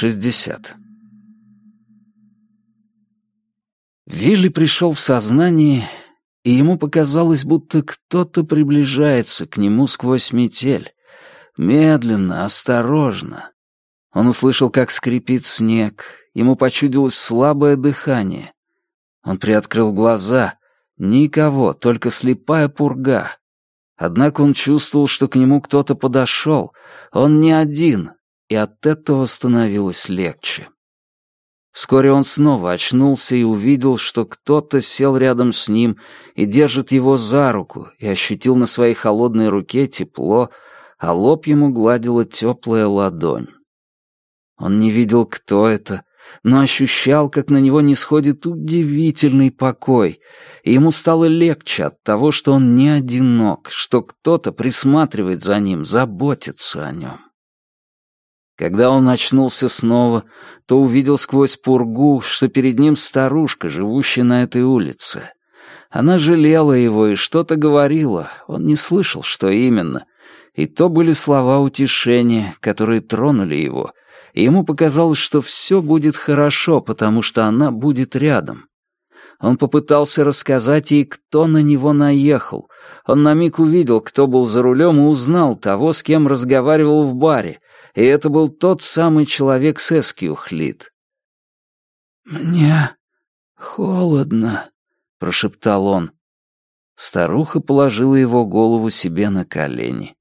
60. Вилли пришел в сознание, и ему показалось, будто кто-то приближается к нему сквозь метель. Медленно, осторожно. Он услышал, как скрипит снег. Ему почудилось слабое дыхание. Он приоткрыл глаза. Никого, только слепая пурга. Однако он чувствовал, что к нему кто-то подошел. Он не один, и от этого становилось легче. Вскоре он снова очнулся и увидел, что кто-то сел рядом с ним и держит его за руку, и ощутил на своей холодной руке тепло, а лоб ему гладила теплая ладонь. Он не видел, кто это, но ощущал, как на него не сходит удивительный покой, и ему стало легче от того, что он не одинок, что кто-то присматривает за ним, заботится о нем. Когда он очнулся снова, то увидел сквозь пургу, что перед ним старушка, живущая на этой улице. Она жалела его и что-то говорила, он не слышал, что именно. И то были слова утешения, которые тронули его, и ему показалось, что все будет хорошо, потому что она будет рядом. Он попытался рассказать ей, кто на него наехал. Он на миг увидел, кто был за рулем, и узнал того, с кем разговаривал в баре, и это был тот самый человек с Эскиухлит. «Мне холодно», — прошептал он. Старуха положила его голову себе на колени.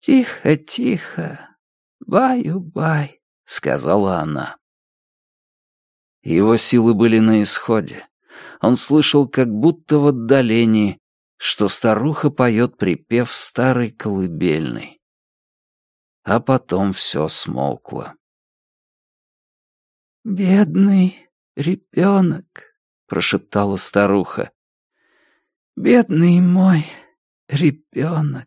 «Тихо, тихо, баю-бай», — сказала она. Его силы были на исходе. Он слышал, как будто в отдалении, что старуха поет припев старой колыбельной а потом все смолкло. «Бедный ребенок», — прошептала старуха. «Бедный мой ребенок».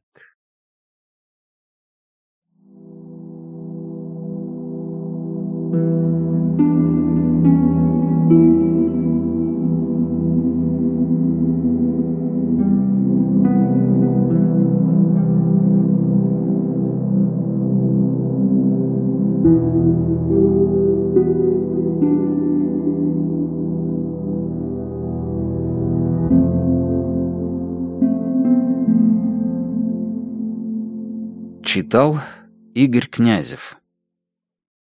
Читал Игорь Князев